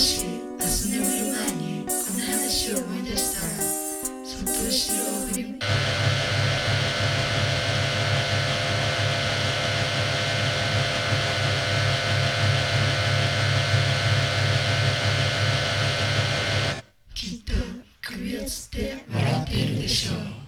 し明日眠る前にこの話を思い出したらそっと後ろを振り向きっと首をつって笑っているでしょう。